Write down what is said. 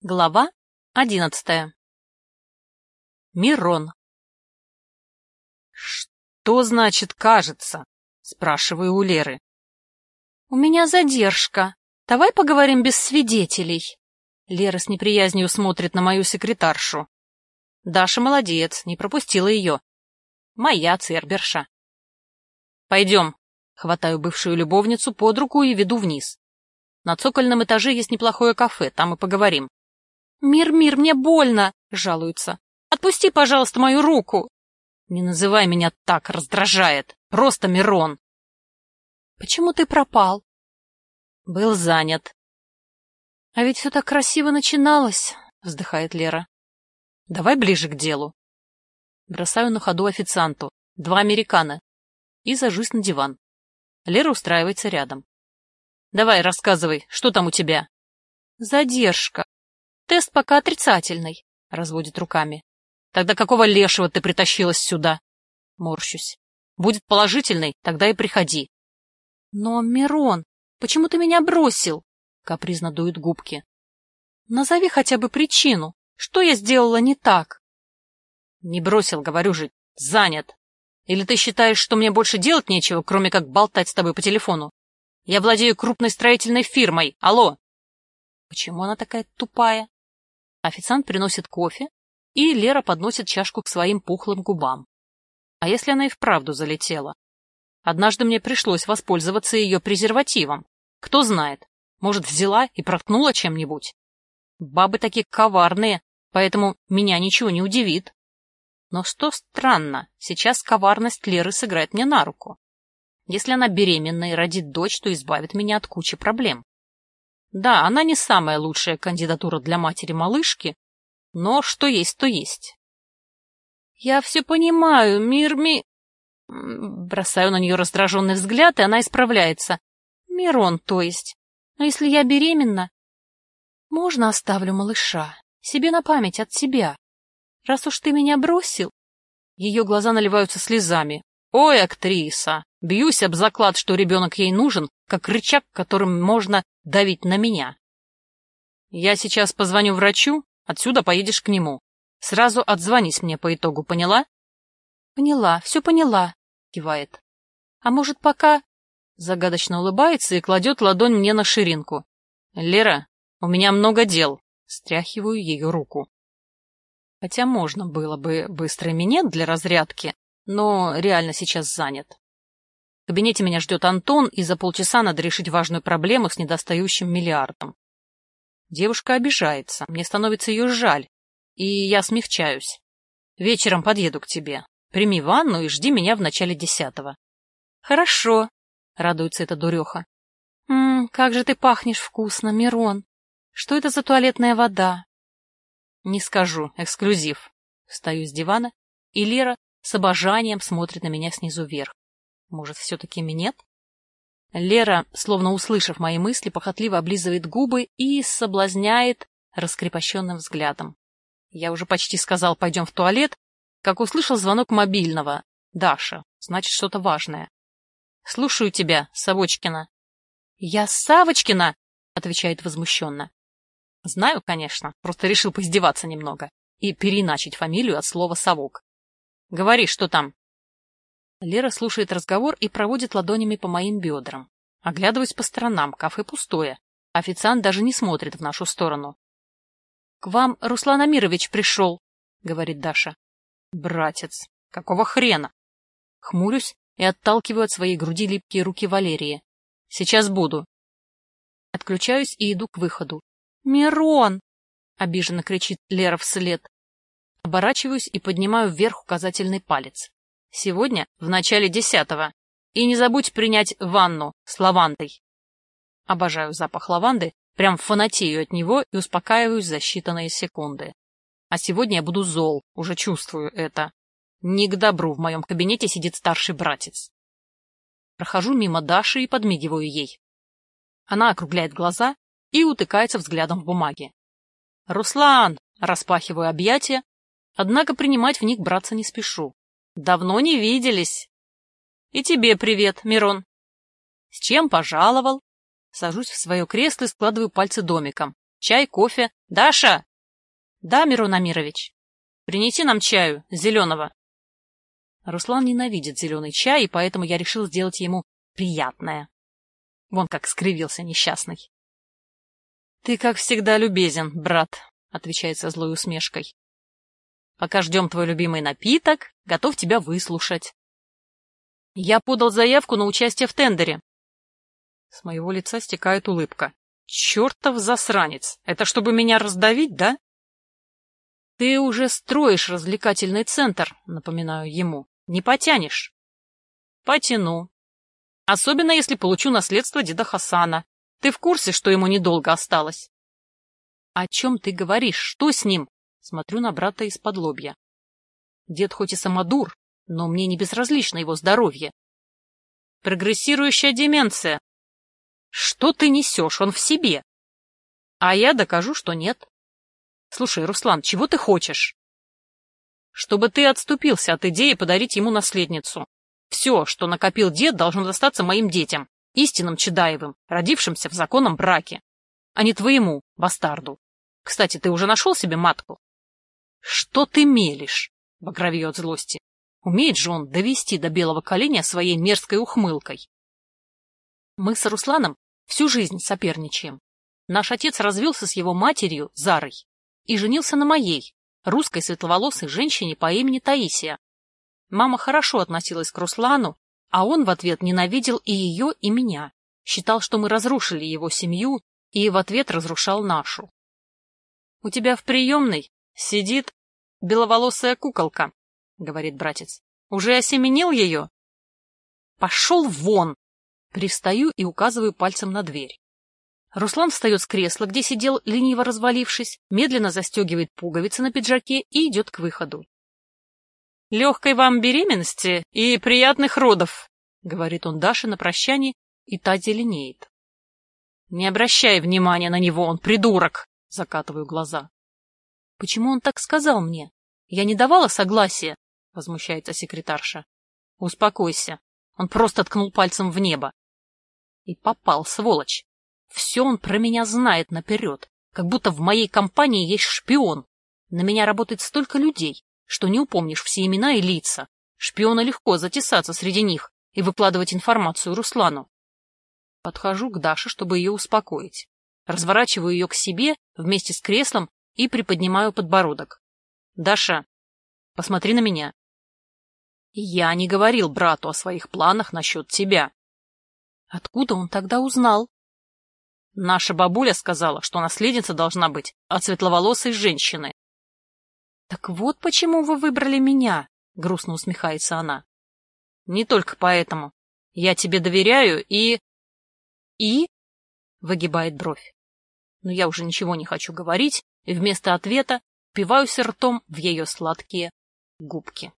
Глава одиннадцатая. Мирон. «Что значит «кажется»?» — спрашиваю у Леры. «У меня задержка. Давай поговорим без свидетелей». Лера с неприязнью смотрит на мою секретаршу. Даша молодец, не пропустила ее. Моя церберша. «Пойдем». Хватаю бывшую любовницу под руку и веду вниз. На цокольном этаже есть неплохое кафе, там и поговорим. «Мир, мир, мне больно!» — жалуется. «Отпусти, пожалуйста, мою руку!» «Не называй меня так, раздражает! Просто Мирон!» «Почему ты пропал?» «Был занят». «А ведь все так красиво начиналось!» — вздыхает Лера. «Давай ближе к делу». Бросаю на ходу официанту. Два американо. И сажусь на диван. Лера устраивается рядом. «Давай, рассказывай, что там у тебя?» «Задержка», Тест пока отрицательный, — разводит руками. Тогда какого лешего ты притащилась сюда? Морщусь. Будет положительный, тогда и приходи. Но, Мирон, почему ты меня бросил? Капризно дуют губки. Назови хотя бы причину. Что я сделала не так? Не бросил, говорю же, занят. Или ты считаешь, что мне больше делать нечего, кроме как болтать с тобой по телефону? Я владею крупной строительной фирмой. Алло! Почему она такая тупая? Официант приносит кофе, и Лера подносит чашку к своим пухлым губам. А если она и вправду залетела? Однажды мне пришлось воспользоваться ее презервативом. Кто знает, может, взяла и проткнула чем-нибудь. Бабы такие коварные, поэтому меня ничего не удивит. Но что странно, сейчас коварность Леры сыграет мне на руку. Если она беременна и родит дочь, то избавит меня от кучи проблем. Да, она не самая лучшая кандидатура для матери-малышки, но что есть, то есть. Я все понимаю, мир ми... Бросаю на нее раздраженный взгляд, и она исправляется. Мирон, то есть. Но если я беременна, можно оставлю малыша, себе на память от тебя. Раз уж ты меня бросил... Ее глаза наливаются слезами. Ой, актриса! Бьюсь об заклад, что ребенок ей нужен, как рычаг, которым можно давить на меня. Я сейчас позвоню врачу, отсюда поедешь к нему. Сразу отзвонись мне по итогу, поняла? Поняла, все поняла, кивает. А может, пока... Загадочно улыбается и кладет ладонь мне на ширинку. Лера, у меня много дел. Стряхиваю ее руку. Хотя можно было бы быстрый минет для разрядки, но реально сейчас занят. В кабинете меня ждет Антон, и за полчаса надо решить важную проблему с недостающим миллиардом. Девушка обижается, мне становится ее жаль, и я смягчаюсь. Вечером подъеду к тебе. Прими ванну и жди меня в начале десятого. — Хорошо, — радуется эта дуреха. — Ммм, как же ты пахнешь вкусно, Мирон. Что это за туалетная вода? — Не скажу, эксклюзив. Встаю с дивана, и Лера с обожанием смотрит на меня снизу вверх. Может, все-таки минет? Лера, словно услышав мои мысли, похотливо облизывает губы и соблазняет раскрепощенным взглядом. Я уже почти сказал «пойдем в туалет», как услышал звонок мобильного. «Даша, значит, что-то важное». «Слушаю тебя, Савочкина». «Я Савочкина!» — отвечает возмущенно. «Знаю, конечно, просто решил поиздеваться немного и переиначить фамилию от слова «совок». Говори, что там?» Лера слушает разговор и проводит ладонями по моим бедрам. Оглядываюсь по сторонам, кафе пустое. Официант даже не смотрит в нашу сторону. — К вам Руслан Амирович пришел, — говорит Даша. — Братец, какого хрена? Хмурюсь и отталкиваю от своей груди липкие руки Валерии. — Сейчас буду. Отключаюсь и иду к выходу. «Мирон!» — обиженно кричит Лера вслед. Оборачиваюсь и поднимаю вверх указательный палец. Сегодня в начале десятого. И не забудь принять ванну с лавандой. Обожаю запах лаванды, прям фанатею от него и успокаиваюсь за считанные секунды. А сегодня я буду зол, уже чувствую это. Не к добру в моем кабинете сидит старший братец. Прохожу мимо Даши и подмигиваю ей. Она округляет глаза и утыкается взглядом в бумаге. «Руслан!» — распахиваю объятия, однако принимать в них браться не спешу. Давно не виделись. И тебе привет, Мирон. С чем пожаловал? Сажусь в свое кресло и складываю пальцы домиком. Чай, кофе. Даша! Да, Мирон Амирович. Принеси нам чаю, зеленого. Руслан ненавидит зеленый чай, и поэтому я решил сделать ему приятное. Вон как скривился несчастный. — Ты, как всегда, любезен, брат, — отвечает со злой усмешкой. — Пока ждем твой любимый напиток, готов тебя выслушать. Я подал заявку на участие в тендере. С моего лица стекает улыбка. Чертов засранец! Это чтобы меня раздавить, да? Ты уже строишь развлекательный центр, напоминаю ему. Не потянешь? Потяну. Особенно, если получу наследство деда Хасана. Ты в курсе, что ему недолго осталось? О чем ты говоришь? Что с ним? Смотрю на брата из-под лобья. Дед хоть и самодур, но мне не безразлично его здоровье. Прогрессирующая деменция, что ты несешь? Он в себе. А я докажу, что нет. Слушай, Руслан, чего ты хочешь? Чтобы ты отступился от идеи подарить ему наследницу. Все, что накопил дед, должно достаться моим детям, истинным Чедаевым, родившимся в законном браке, а не твоему, бастарду. Кстати, ты уже нашел себе матку? Что ты мелешь? От злости. Умеет же он довести до белого коленя своей мерзкой ухмылкой. Мы с Русланом всю жизнь соперничаем. Наш отец развелся с его матерью, Зарой, и женился на моей, русской светловолосой женщине по имени Таисия. Мама хорошо относилась к Руслану, а он в ответ ненавидел и ее, и меня. Считал, что мы разрушили его семью, и в ответ разрушал нашу. — У тебя в приемной сидит беловолосая куколка, — говорит братец. — Уже осеменил ее? — Пошел вон! Привстаю и указываю пальцем на дверь. Руслан встает с кресла, где сидел, лениво развалившись, медленно застегивает пуговицы на пиджаке и идет к выходу. — Легкой вам беременности и приятных родов, — говорит он Даше на прощание, и та зеленеет. — Не обращай внимания на него, он придурок! — закатываю глаза. — Почему он так сказал мне? Я не давала согласия, — возмущается секретарша. — Успокойся. Он просто ткнул пальцем в небо. И попал, сволочь. Все он про меня знает наперед, как будто в моей компании есть шпион. На меня работает столько людей, что не упомнишь все имена и лица. Шпиона легко затесаться среди них и выкладывать информацию Руслану. Подхожу к Даше, чтобы ее успокоить. Разворачиваю ее к себе вместе с креслом и приподнимаю подбородок. «Даша, посмотри на меня». «Я не говорил брату о своих планах насчет тебя. Откуда он тогда узнал? Наша бабуля сказала, что наследница должна быть от светловолосой женщины. Так вот почему вы выбрали меня, грустно усмехается она. Не только поэтому. Я тебе доверяю и... И? Выгибает бровь. Но я уже ничего не хочу говорить, и вместо ответа впиваюсь ртом в ее сладкие губки.